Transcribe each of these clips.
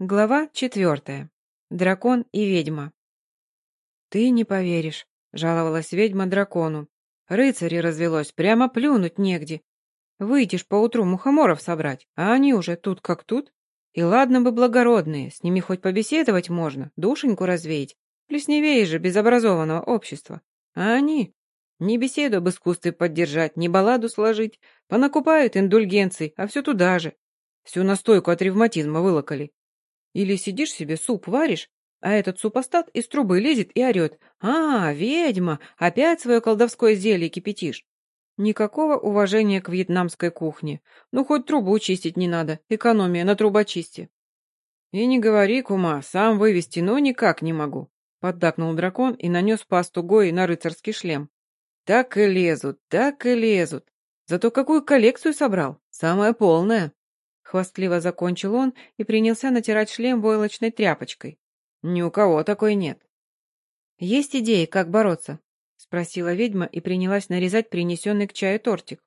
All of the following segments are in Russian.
Глава четвертая. Дракон и ведьма. «Ты не поверишь», — жаловалась ведьма дракону. «Рыцари развелось, прямо плюнуть негде. Выйдешь поутру мухоморов собрать, а они уже тут как тут. И ладно бы благородные, с ними хоть побеседовать можно, душеньку развеять. Плесневее же безобразованного общества. А они? Ни беседу об искусстве поддержать, ни балладу сложить. Понакупают индульгенций, а все туда же. Всю настойку от ревматизма вылокали. Или сидишь себе, суп варишь, а этот супостат из трубы лезет и орет. «А, ведьма, опять свое колдовское зелье кипятишь!» Никакого уважения к вьетнамской кухне. Ну, хоть трубу чистить не надо, экономия на трубочисте. И не говори, кума, сам вывести, но никак не могу. Поддакнул дракон и нанес пасту Гои на рыцарский шлем. Так и лезут, так и лезут. Зато какую коллекцию собрал? Самая полная. Хвастливо закончил он и принялся натирать шлем войлочной тряпочкой. Ни у кого такой нет. «Есть идеи, как бороться?» — спросила ведьма и принялась нарезать принесенный к чаю тортик.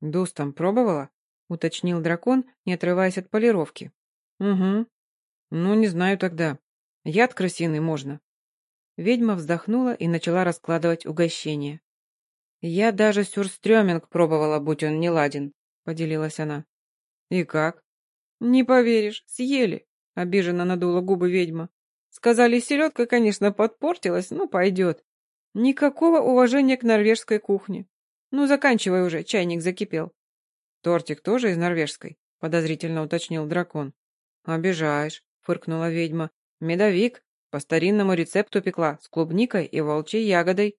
«Дустом пробовала?» — уточнил дракон, не отрываясь от полировки. «Угу. Ну, не знаю тогда. Яд крысиный можно». Ведьма вздохнула и начала раскладывать угощение. «Я даже сюрстрёминг пробовала, будь он не ладен», — поделилась она. «И как?» «Не поверишь, съели», — обиженно надула губы ведьма. «Сказали, селедка, конечно, подпортилась, но пойдет. Никакого уважения к норвежской кухне. Ну, заканчивай уже, чайник закипел». «Тортик тоже из норвежской?» — подозрительно уточнил дракон. «Обижаешь», — фыркнула ведьма. «Медовик. По старинному рецепту пекла, с клубникой и волчьей ягодой».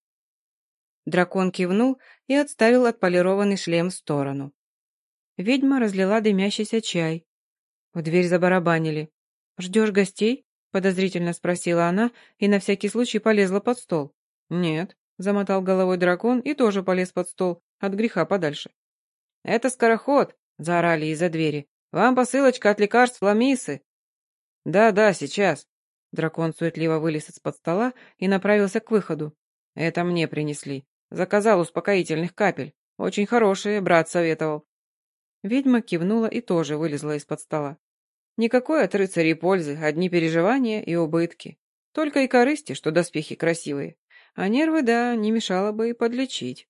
Дракон кивнул и отставил отполированный шлем в сторону. Ведьма разлила дымящийся чай. В дверь забарабанили. «Ждешь гостей?» — подозрительно спросила она и на всякий случай полезла под стол. «Нет», — замотал головой дракон и тоже полез под стол, от греха подальше. «Это скороход!» — заорали из-за двери. «Вам посылочка от лекарств Ламисы!» «Да-да, сейчас!» Дракон суетливо вылез из-под стола и направился к выходу. «Это мне принесли. Заказал успокоительных капель. Очень хорошие, брат советовал. Ведьма кивнула и тоже вылезла из-под стола. Никакой от рыцарей пользы, одни переживания и убытки. Только и корысти, что доспехи красивые. А нервы, да, не мешало бы и подлечить.